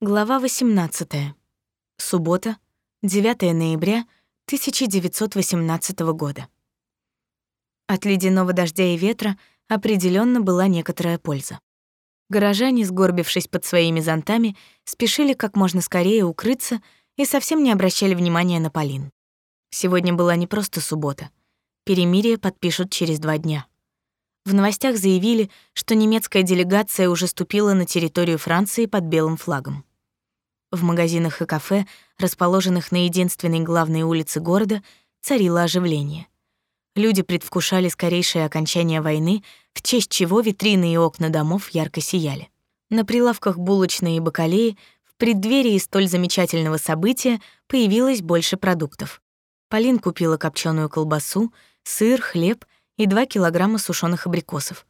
Глава 18. Суббота, 9 ноября 1918 года. От ледяного дождя и ветра определенно была некоторая польза. Горожане, сгорбившись под своими зонтами, спешили как можно скорее укрыться и совсем не обращали внимания на Полин. Сегодня была не просто суббота. Перемирие подпишут через два дня. В новостях заявили, что немецкая делегация уже ступила на территорию Франции под белым флагом. В магазинах и кафе, расположенных на единственной главной улице города, царило оживление. Люди предвкушали скорейшее окончание войны, в честь чего витрины и окна домов ярко сияли. На прилавках булочные и бакалеи в преддверии столь замечательного события появилось больше продуктов. Полин купила копченую колбасу, сыр, хлеб и 2 килограмма сушеных абрикосов.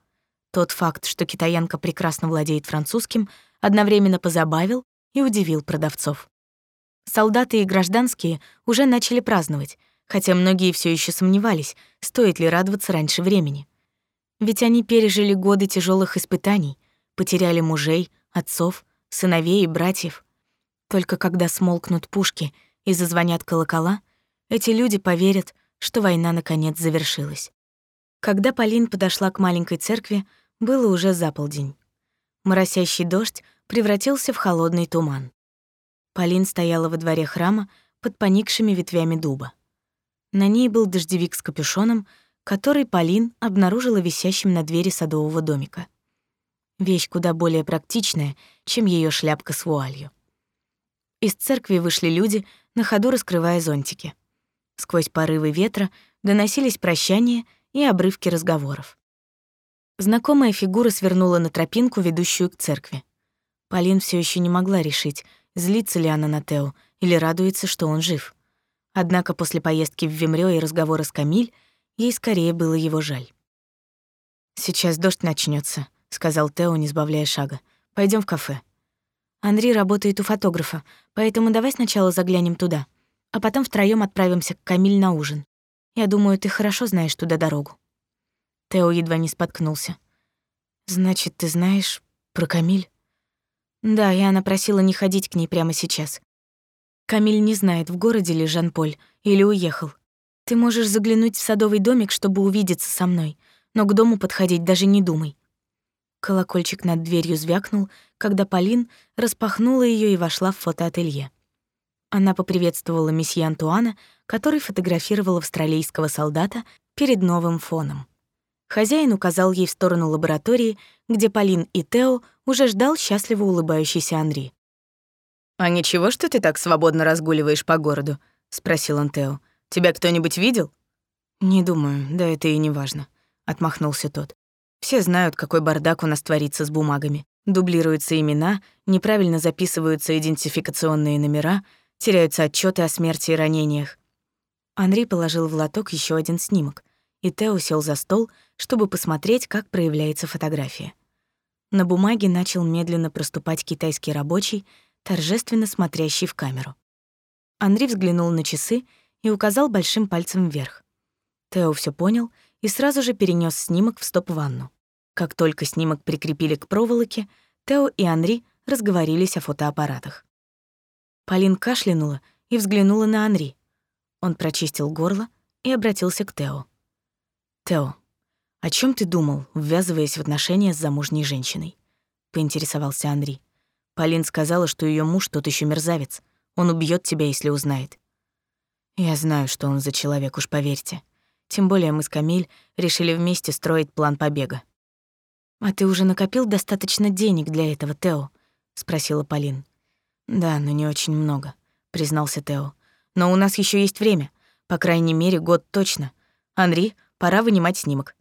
Тот факт, что китаянка прекрасно владеет французским, одновременно позабавил и удивил продавцов. Солдаты и гражданские уже начали праздновать, хотя многие все еще сомневались, стоит ли радоваться раньше времени. Ведь они пережили годы тяжелых испытаний, потеряли мужей, отцов, сыновей и братьев. Только когда смолкнут пушки и зазвонят колокола, эти люди поверят, что война наконец завершилась. Когда Полин подошла к маленькой церкви, было уже за полдень. Моросящий дождь превратился в холодный туман. Полин стояла во дворе храма под поникшими ветвями дуба. На ней был дождевик с капюшоном, который Полин обнаружила висящим на двери садового домика. Вещь куда более практичная, чем ее шляпка с вуалью. Из церкви вышли люди, на ходу раскрывая зонтики. Сквозь порывы ветра доносились прощания и обрывки разговоров. Знакомая фигура свернула на тропинку, ведущую к церкви. Полин все еще не могла решить, злится ли она на Тео или радуется, что он жив. Однако после поездки в Вимрё и разговора с Камиль, ей скорее было его жаль. «Сейчас дождь начнется, сказал Тео, не сбавляя шага. Пойдем в кафе». «Андрей работает у фотографа, поэтому давай сначала заглянем туда, а потом втроём отправимся к Камиль на ужин. Я думаю, ты хорошо знаешь туда дорогу». Тео едва не споткнулся. «Значит, ты знаешь про Камиль?» Да, и она просила не ходить к ней прямо сейчас. Камиль не знает, в городе ли Жан-Поль или уехал. Ты можешь заглянуть в садовый домик, чтобы увидеться со мной, но к дому подходить даже не думай. Колокольчик над дверью звякнул, когда Полин распахнула ее и вошла в фотоателье. Она поприветствовала месье Антуана, который фотографировал австралийского солдата перед новым фоном. Хозяин указал ей в сторону лаборатории, где Полин и Тео уже ждал счастливо улыбающийся Анри. «А ничего, что ты так свободно разгуливаешь по городу?» — спросил он Тео. «Тебя кто-нибудь видел?» «Не думаю, да это и не важно», — отмахнулся тот. «Все знают, какой бардак у нас творится с бумагами. Дублируются имена, неправильно записываются идентификационные номера, теряются отчеты о смерти и ранениях». Анри положил в лоток еще один снимок, и Тео сел за стол, чтобы посмотреть, как проявляется фотография. На бумаге начал медленно проступать китайский рабочий, торжественно смотрящий в камеру. Андрей взглянул на часы и указал большим пальцем вверх. Тео все понял и сразу же перенес снимок в стоп-ванну. Как только снимок прикрепили к проволоке, Тео и Анри разговорились о фотоаппаратах. Полин кашлянула и взглянула на Анри. Он прочистил горло и обратился к Тео. «Тео, «О чем ты думал, ввязываясь в отношения с замужней женщиной?» — поинтересовался Андрей. Полин сказала, что ее муж тот еще мерзавец. Он убьет тебя, если узнает. Я знаю, что он за человек, уж поверьте. Тем более мы с Камиль решили вместе строить план побега. «А ты уже накопил достаточно денег для этого, Тео?» — спросила Полин. «Да, но не очень много», — признался Тео. «Но у нас еще есть время. По крайней мере, год точно. Анри, пора вынимать снимок.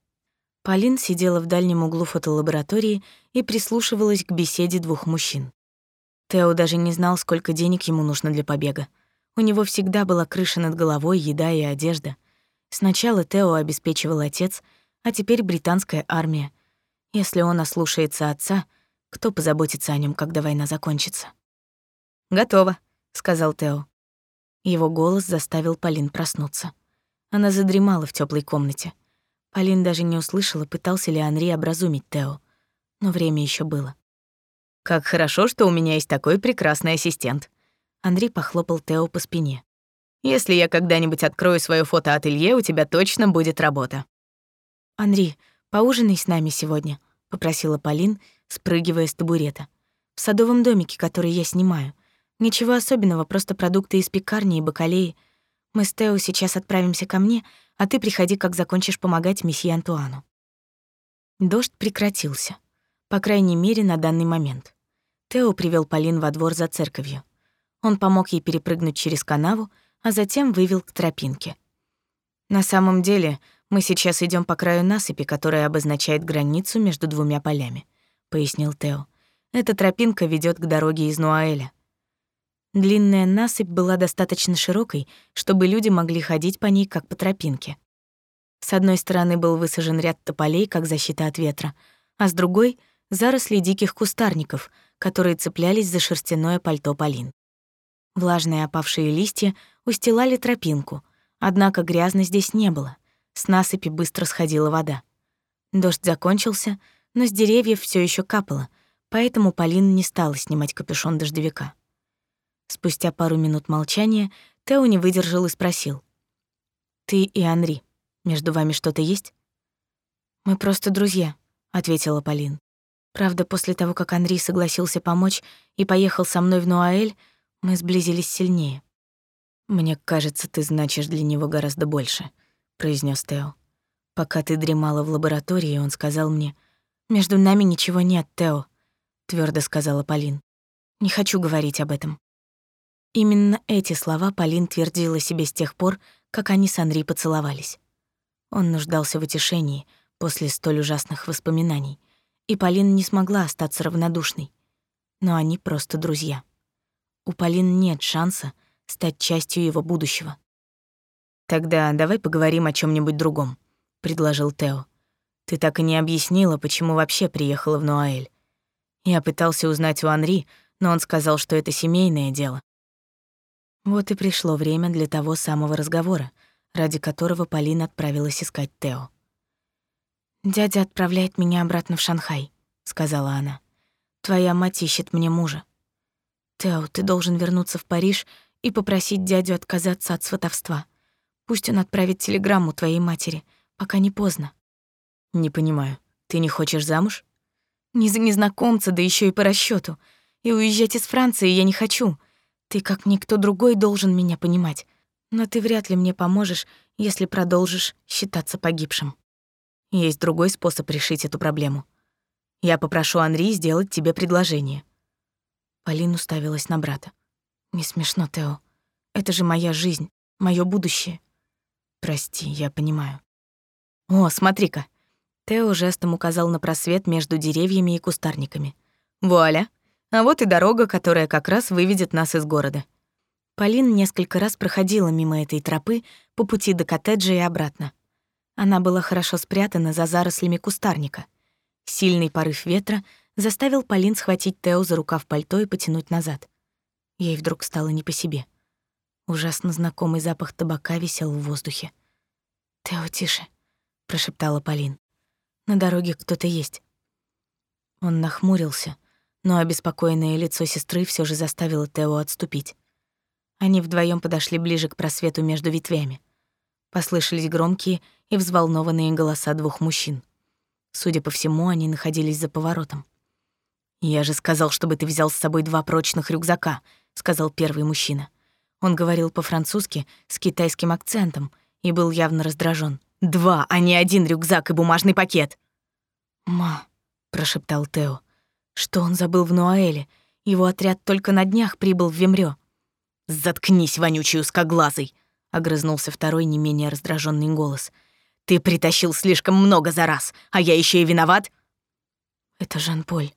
Полин сидела в дальнем углу фотолаборатории и прислушивалась к беседе двух мужчин. Тео даже не знал, сколько денег ему нужно для побега. У него всегда была крыша над головой, еда и одежда. Сначала Тео обеспечивал отец, а теперь британская армия. Если он ослушается отца, кто позаботится о нем, когда война закончится? «Готово», — сказал Тео. Его голос заставил Полин проснуться. Она задремала в теплой комнате. Полин даже не услышала, пытался ли Анри образумить Тео. Но время еще было. Как хорошо, что у меня есть такой прекрасный ассистент. Андрей похлопал Тео по спине. Если я когда-нибудь открою свое фотоателье, у тебя точно будет работа. Андрей, поужинай с нами сегодня, попросила Полин, спрыгивая с табурета. В садовом домике, который я снимаю. Ничего особенного, просто продукты из пекарни и бакалеи. Мы с Тео сейчас отправимся ко мне, а ты приходи, как закончишь помогать месье Антуану. Дождь прекратился. По крайней мере, на данный момент. Тео привел Полин во двор за церковью. Он помог ей перепрыгнуть через канаву, а затем вывел к тропинке. На самом деле, мы сейчас идем по краю насыпи, которая обозначает границу между двумя полями, пояснил Тео. Эта тропинка ведет к дороге из Нуаэля. Длинная насыпь была достаточно широкой, чтобы люди могли ходить по ней как по тропинке. С одной стороны был высажен ряд тополей, как защита от ветра, а с другой — заросли диких кустарников, которые цеплялись за шерстяное пальто Полин. Влажные опавшие листья устилали тропинку, однако грязно здесь не было. С насыпи быстро сходила вода. Дождь закончился, но с деревьев все еще капало, поэтому Полин не стала снимать капюшон дождевика. Спустя пару минут молчания Тео не выдержал и спросил. «Ты и Анри, между вами что-то есть?» «Мы просто друзья», — ответила Полин. Правда, после того, как Анри согласился помочь и поехал со мной в Нуаэль, мы сблизились сильнее. «Мне кажется, ты значишь для него гораздо больше», — произнес Тео. «Пока ты дремала в лаборатории, он сказал мне, «Между нами ничего нет, Тео», — твердо сказала Полин. «Не хочу говорить об этом». Именно эти слова Полин твердила себе с тех пор, как они с Анри поцеловались. Он нуждался в утешении после столь ужасных воспоминаний, и Полин не смогла остаться равнодушной. Но они просто друзья. У Полин нет шанса стать частью его будущего. «Тогда давай поговорим о чем нибудь другом», — предложил Тео. «Ты так и не объяснила, почему вообще приехала в Нуаэль. Я пытался узнать у Анри, но он сказал, что это семейное дело». Вот и пришло время для того самого разговора, ради которого Полина отправилась искать Тео. «Дядя отправляет меня обратно в Шанхай», — сказала она. «Твоя мать ищет мне мужа. Тео, ты должен вернуться в Париж и попросить дядю отказаться от сватовства. Пусть он отправит телеграмму твоей матери, пока не поздно. Не понимаю. Ты не хочешь замуж? Не за незнакомца, да еще и по расчету. И уезжать из Франции я не хочу. Ты, как никто другой, должен меня понимать. Но ты вряд ли мне поможешь, если продолжишь считаться погибшим. Есть другой способ решить эту проблему. Я попрошу Анри сделать тебе предложение. Полин уставилась на брата. «Не смешно, Тео. Это же моя жизнь, мое будущее». «Прости, я понимаю». «О, смотри-ка!» Тео жестом указал на просвет между деревьями и кустарниками. «Вуаля! А вот и дорога, которая как раз выведет нас из города». Полин несколько раз проходила мимо этой тропы по пути до коттеджа и обратно. Она была хорошо спрятана за зарослями кустарника. Сильный порыв ветра заставил Полин схватить Тео за рукав пальто и потянуть назад. Ей вдруг стало не по себе. Ужасно знакомый запах табака висел в воздухе. «Тео, тише», — прошептала Полин. «На дороге кто-то есть». Он нахмурился, но обеспокоенное лицо сестры все же заставило Тео отступить. Они вдвоем подошли ближе к просвету между ветвями. Послышались громкие и взволнованные голоса двух мужчин. Судя по всему, они находились за поворотом. «Я же сказал, чтобы ты взял с собой два прочных рюкзака», — сказал первый мужчина. Он говорил по-французски с китайским акцентом и был явно раздражен. «Два, а не один рюкзак и бумажный пакет!» «Ма», — прошептал Тео, — «что он забыл в Нуаэле? Его отряд только на днях прибыл в Вемрё». «Заткнись, вонючий узкоглазый!» — огрызнулся второй не менее раздраженный голос. «Ты притащил слишком много за раз, а я еще и виноват?» «Это Жан-Поль»,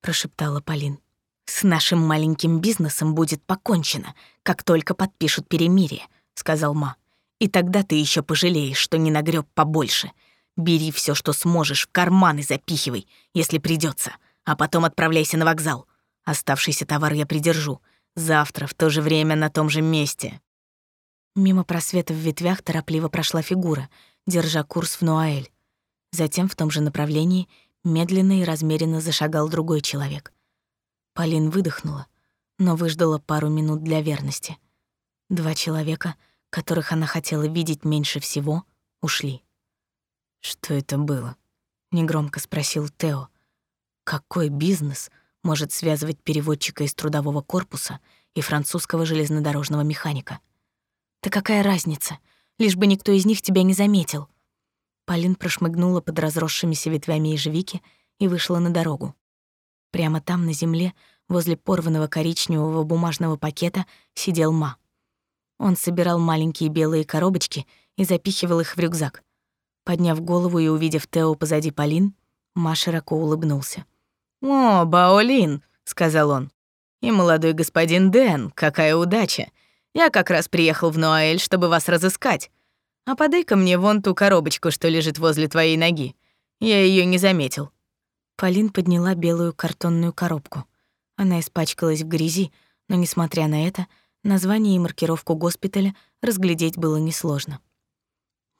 прошептала Полин. С нашим маленьким бизнесом будет покончено, как только подпишут перемирие, сказал Ма. И тогда ты еще пожалеешь, что не нагреб побольше. Бери все, что сможешь, в карман и запихивай, если придется, а потом отправляйся на вокзал. Оставшийся товар я придержу. Завтра в то же время на том же месте. Мимо просвета в ветвях торопливо прошла фигура, держа курс в Нуаэль. Затем в том же направлении медленно и размеренно зашагал другой человек. Полин выдохнула, но выждала пару минут для верности. Два человека, которых она хотела видеть меньше всего, ушли. «Что это было?» — негромко спросил Тео. «Какой бизнес может связывать переводчика из трудового корпуса и французского железнодорожного механика?» «Да какая разница? Лишь бы никто из них тебя не заметил». Полин прошмыгнула под разросшимися ветвями ежевики и вышла на дорогу. Прямо там, на земле, возле порванного коричневого бумажного пакета, сидел Ма. Он собирал маленькие белые коробочки и запихивал их в рюкзак. Подняв голову и увидев Тео позади Полин, Ма широко улыбнулся. «О, Баолин», — сказал он. «И молодой господин Дэн, какая удача. Я как раз приехал в Нуаэль, чтобы вас разыскать. А подай-ка мне вон ту коробочку, что лежит возле твоей ноги. Я ее не заметил». Полин подняла белую картонную коробку. Она испачкалась в грязи, но, несмотря на это, название и маркировку госпиталя разглядеть было несложно.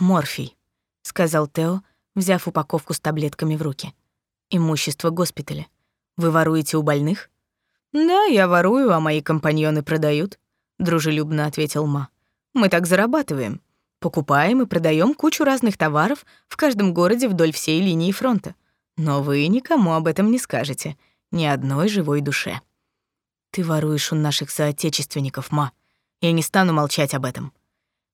«Морфий», — сказал Тео, взяв упаковку с таблетками в руки. «Имущество госпиталя. Вы воруете у больных?» «Да, я ворую, а мои компаньоны продают», — дружелюбно ответил Ма. «Мы так зарабатываем. Покупаем и продаем кучу разных товаров в каждом городе вдоль всей линии фронта. Но вы никому об этом не скажете, ни одной живой душе. Ты воруешь у наших соотечественников, Ма. Я не стану молчать об этом.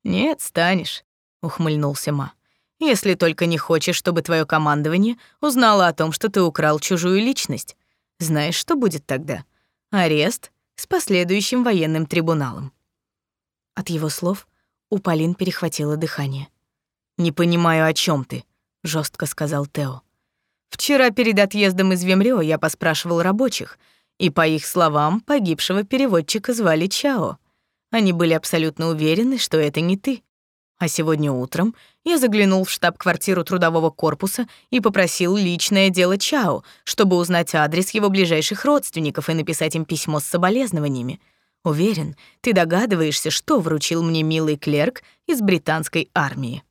Нет, станешь, ухмыльнулся Ма. Если только не хочешь, чтобы твое командование узнало о том, что ты украл чужую личность. Знаешь, что будет тогда? Арест с последующим военным трибуналом. От его слов у Полин перехватило дыхание. «Не понимаю, о чем ты», — жестко сказал Тео. Вчера перед отъездом из Вемрё я поспрашивал рабочих, и по их словам, погибшего переводчика звали Чао. Они были абсолютно уверены, что это не ты. А сегодня утром я заглянул в штаб-квартиру трудового корпуса и попросил личное дело Чао, чтобы узнать адрес его ближайших родственников и написать им письмо с соболезнованиями. Уверен, ты догадываешься, что вручил мне милый клерк из британской армии.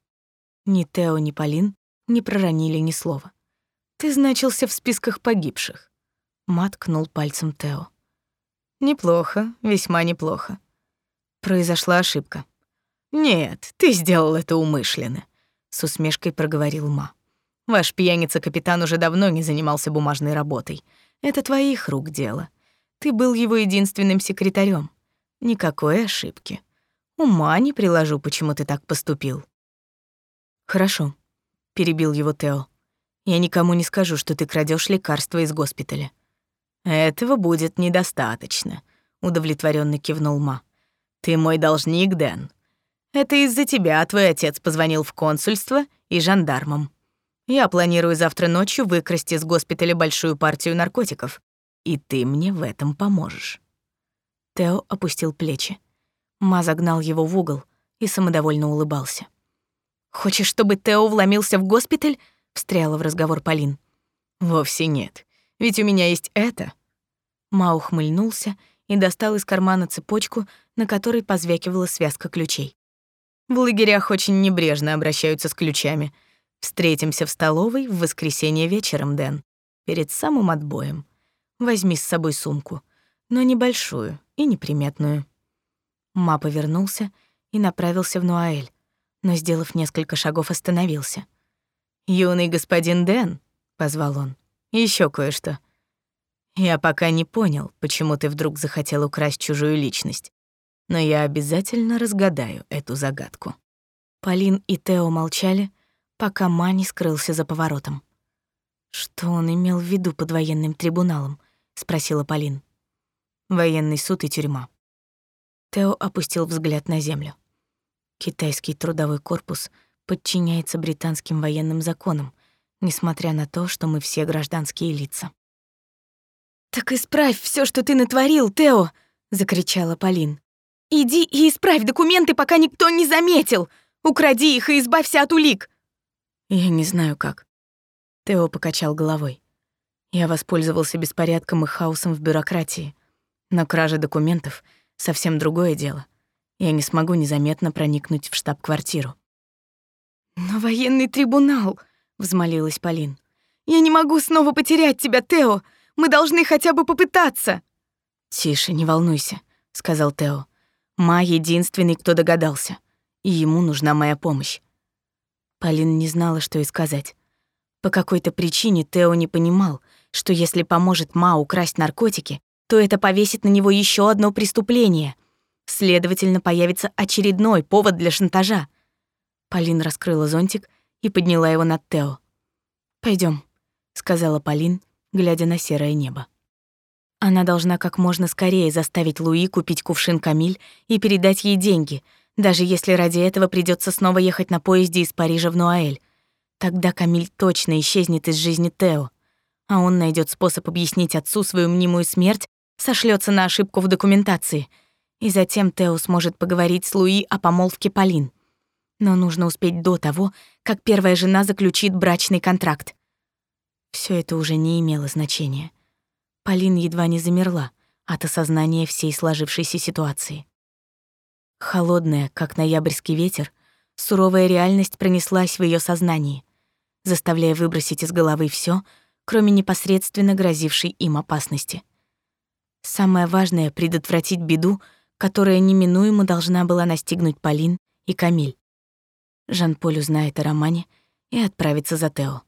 Ни Тео, ни Полин не проронили ни слова. Ты значился в списках погибших. Мат кнул пальцем Тео. Неплохо, весьма неплохо. Произошла ошибка. Нет, ты сделал это умышленно, с усмешкой проговорил Ма. Ваш пьяница-капитан уже давно не занимался бумажной работой. Это твоих рук дело. Ты был его единственным секретарем. Никакой ошибки. Ума не приложу, почему ты так поступил. Хорошо, перебил его Тео. Я никому не скажу, что ты крадешь лекарства из госпиталя. Этого будет недостаточно, удовлетворенно кивнул Ма. Ты мой должник, Дэн. Это из-за тебя твой отец позвонил в консульство и жандармам. Я планирую завтра ночью выкрасть из госпиталя большую партию наркотиков, и ты мне в этом поможешь. Тео опустил плечи. Ма загнал его в угол и самодовольно улыбался. «Хочешь, чтобы Тео вломился в госпиталь встряла в разговор Полин. Вовсе нет. Ведь у меня есть это. Ма ухмыльнулся и достал из кармана цепочку, на которой позвякивала связка ключей. В лагерях очень небрежно обращаются с ключами. Встретимся в столовой в воскресенье вечером, Дэн, перед самым отбоем. Возьми с собой сумку, но небольшую и неприметную. Ма повернулся и направился в Нуаэль, но, сделав несколько шагов, остановился. «Юный господин Дэн», — позвал он, — «еще кое-что. Я пока не понял, почему ты вдруг захотел украсть чужую личность, но я обязательно разгадаю эту загадку». Полин и Тео молчали, пока Мани скрылся за поворотом. «Что он имел в виду под военным трибуналом?» — спросила Полин. «Военный суд и тюрьма». Тео опустил взгляд на землю. Китайский трудовой корпус — подчиняется британским военным законам, несмотря на то, что мы все гражданские лица. «Так исправь все, что ты натворил, Тео!» — закричала Полин. «Иди и исправь документы, пока никто не заметил! Укради их и избавься от улик!» «Я не знаю как». Тео покачал головой. Я воспользовался беспорядком и хаосом в бюрократии. Но кража документов — совсем другое дело. Я не смогу незаметно проникнуть в штаб-квартиру. «Но военный трибунал!» — взмолилась Полин. «Я не могу снова потерять тебя, Тео! Мы должны хотя бы попытаться!» «Тише, не волнуйся», — сказал Тео. «Ма единственный, кто догадался, и ему нужна моя помощь». Полин не знала, что и сказать. По какой-то причине Тео не понимал, что если поможет Ма украсть наркотики, то это повесит на него еще одно преступление. Следовательно, появится очередной повод для шантажа. Полин раскрыла зонтик и подняла его над Тео. Пойдем, сказала Полин, глядя на серое небо. Она должна как можно скорее заставить Луи купить кувшин Камиль и передать ей деньги, даже если ради этого придется снова ехать на поезде из Парижа в Нуаэль. Тогда Камиль точно исчезнет из жизни Тео, а он найдет способ объяснить отцу свою мнимую смерть, сошлется на ошибку в документации, и затем Тео сможет поговорить с Луи о помолвке Полин. Но нужно успеть до того, как первая жена заключит брачный контракт. Все это уже не имело значения. Полин едва не замерла от осознания всей сложившейся ситуации. Холодная, как ноябрьский ветер, суровая реальность пронеслась в ее сознании, заставляя выбросить из головы все, кроме непосредственно грозившей им опасности. Самое важное — предотвратить беду, которая неминуемо должна была настигнуть Полин и Камиль. Жан-Поль узнает о романе и отправится за Тео.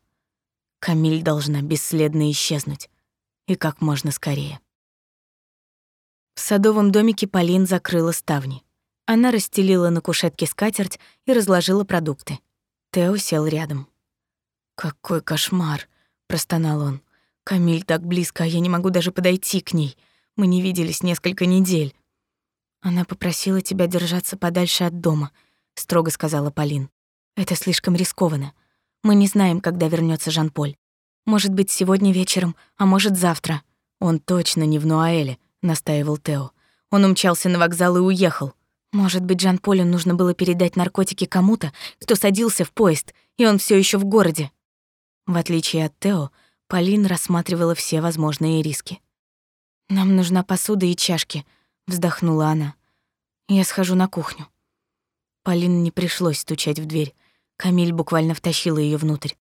Камиль должна бесследно исчезнуть и как можно скорее. В садовом домике Полин закрыла ставни. Она расстелила на кушетке скатерть и разложила продукты. Тео сел рядом. «Какой кошмар!» — простонал он. «Камиль так близко, а я не могу даже подойти к ней. Мы не виделись несколько недель». «Она попросила тебя держаться подальше от дома», — строго сказала Полин. «Это слишком рискованно. Мы не знаем, когда вернется Жан-Поль. Может быть, сегодня вечером, а может, завтра. Он точно не в Нуаэле, настаивал Тео. Он умчался на вокзал и уехал. Может быть, Жан-Полю нужно было передать наркотики кому-то, кто садился в поезд, и он все еще в городе. В отличие от Тео, Полин рассматривала все возможные риски. «Нам нужна посуда и чашки», — вздохнула она. «Я схожу на кухню». Полин не пришлось стучать в дверь. Камиль буквально втащила ее внутрь.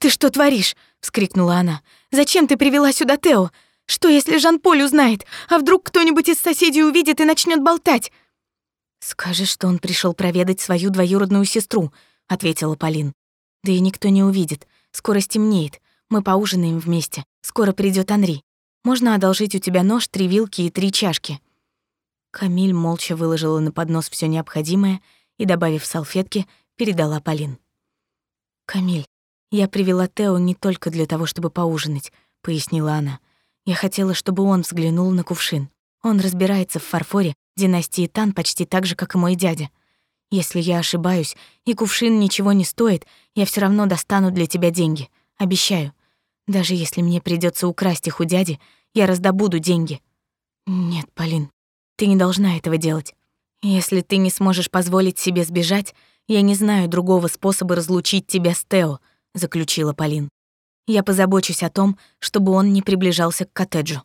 «Ты что творишь?» — вскрикнула она. «Зачем ты привела сюда Тео? Что, если Жан-Поль узнает? А вдруг кто-нибудь из соседей увидит и начнет болтать?» «Скажешь, что он пришел проведать свою двоюродную сестру», — ответила Полин. «Да и никто не увидит. Скоро стемнеет. Мы поужинаем вместе. Скоро придет Анри. Можно одолжить у тебя нож, три вилки и три чашки». Камиль молча выложила на поднос все необходимое и, добавив салфетки, передала Полин. «Камиль, «Я привела Тео не только для того, чтобы поужинать», — пояснила она. «Я хотела, чтобы он взглянул на кувшин. Он разбирается в фарфоре династии Тан почти так же, как и мой дядя. Если я ошибаюсь, и кувшин ничего не стоит, я все равно достану для тебя деньги. Обещаю. Даже если мне придется украсть их у дяди, я раздобуду деньги». «Нет, Полин, ты не должна этого делать. Если ты не сможешь позволить себе сбежать, я не знаю другого способа разлучить тебя с Тео», — заключила Полин. «Я позабочусь о том, чтобы он не приближался к коттеджу».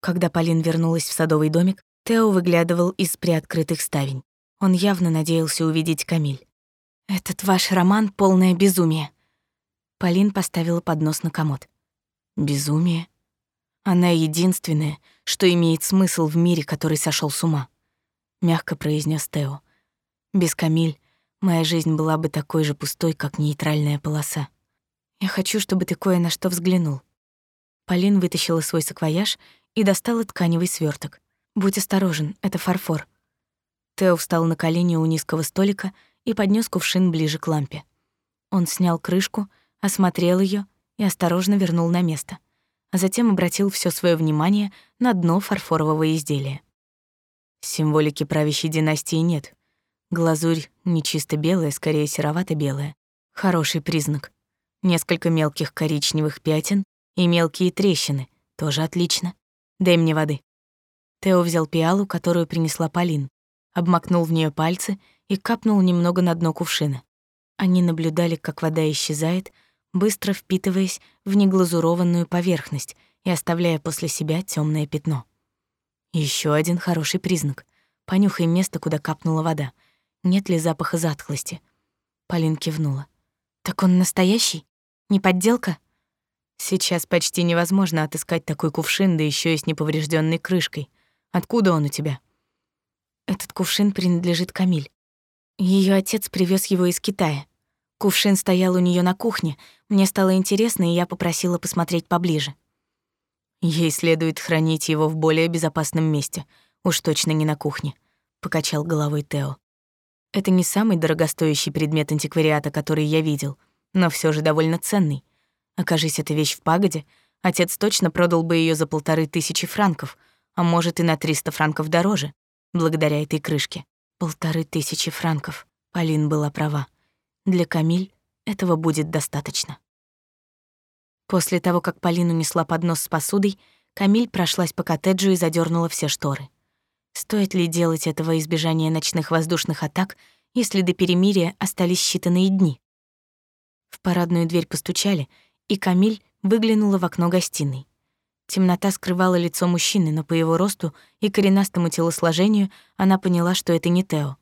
Когда Полин вернулась в садовый домик, Тео выглядывал из приоткрытых ставень. Он явно надеялся увидеть Камиль. «Этот ваш роман — полное безумие». Полин поставила поднос на комод. «Безумие? Она единственная, что имеет смысл в мире, который сошел с ума», — мягко произнес Тео. «Без Камиль моя жизнь была бы такой же пустой, как нейтральная полоса. Я хочу, чтобы ты кое на что взглянул. Полин вытащила свой саквояж и достала тканевый сверток. Будь осторожен, это фарфор. Тео встал на колени у низкого столика и поднес кувшин ближе к лампе. Он снял крышку, осмотрел ее и осторожно вернул на место, а затем обратил все свое внимание на дно фарфорового изделия. Символики правящей династии нет, Глазурь не чисто белая, скорее серовато-белая. Хороший признак. Несколько мелких коричневых пятен и мелкие трещины. Тоже отлично. Дай мне воды. Тео взял пиалу, которую принесла Полин, обмакнул в нее пальцы и капнул немного на дно кувшина. Они наблюдали, как вода исчезает, быстро впитываясь в неглазурованную поверхность и оставляя после себя темное пятно. Еще один хороший признак. Понюхай место, куда капнула вода — нет ли запаха затхлости. Полин кивнула. «Так он настоящий? Не подделка?» Сейчас почти невозможно отыскать такой кувшин, да еще и с неповрежденной крышкой. Откуда он у тебя? Этот кувшин принадлежит Камиль. Ее отец привез его из Китая. Кувшин стоял у нее на кухне. Мне стало интересно, и я попросила посмотреть поближе. Ей следует хранить его в более безопасном месте, уж точно не на кухне, покачал головой Тео. Это не самый дорогостоящий предмет антиквариата, который я видел, но все же довольно ценный. Окажись эта вещь в пагоде, отец точно продал бы ее за полторы тысячи франков, а может и на триста франков дороже, благодаря этой крышке. Полторы тысячи франков. Полин была права. Для Камиль этого будет достаточно. После того, как Полин унесла поднос с посудой, Камиль прошлась по коттеджу и задернула все шторы. Стоит ли делать этого избежания ночных воздушных атак, если до перемирия остались считанные дни? В парадную дверь постучали, и Камиль выглянула в окно гостиной. Темнота скрывала лицо мужчины, но по его росту и коренастому телосложению она поняла, что это не Тео.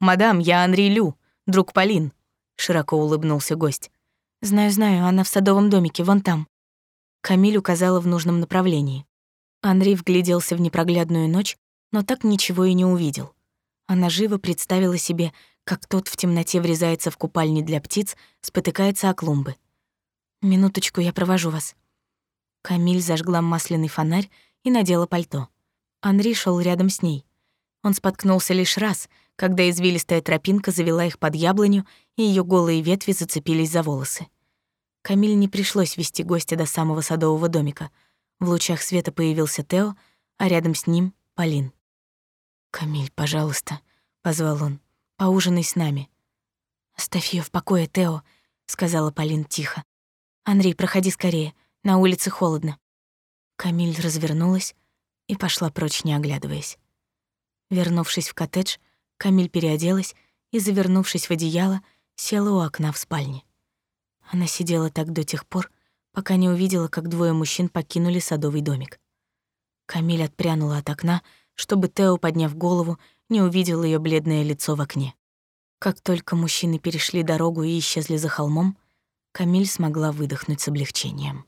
«Мадам, я Анри Лю, друг Полин», — широко улыбнулся гость. «Знаю, знаю, она в садовом домике, вон там». Камиль указала в нужном направлении. Анри вгляделся в непроглядную ночь, но так ничего и не увидел. Она живо представила себе, как тот в темноте врезается в купальни для птиц, спотыкается о клумбы. «Минуточку, я провожу вас». Камиль зажгла масляный фонарь и надела пальто. Анри шел рядом с ней. Он споткнулся лишь раз, когда извилистая тропинка завела их под яблоню, и ее голые ветви зацепились за волосы. Камиль не пришлось вести гостя до самого садового домика. В лучах света появился Тео, а рядом с ним — Полин. «Камиль, пожалуйста», — позвал он, — «поужинай с нами». «Оставь ее в покое, Тео», — сказала Полин тихо. «Андрей, проходи скорее, на улице холодно». Камиль развернулась и пошла прочь, не оглядываясь. Вернувшись в коттедж, Камиль переоделась и, завернувшись в одеяло, села у окна в спальне. Она сидела так до тех пор, пока не увидела, как двое мужчин покинули садовый домик. Камиль отпрянула от окна, чтобы Тео, подняв голову, не увидел ее бледное лицо в окне. Как только мужчины перешли дорогу и исчезли за холмом, Камиль смогла выдохнуть с облегчением.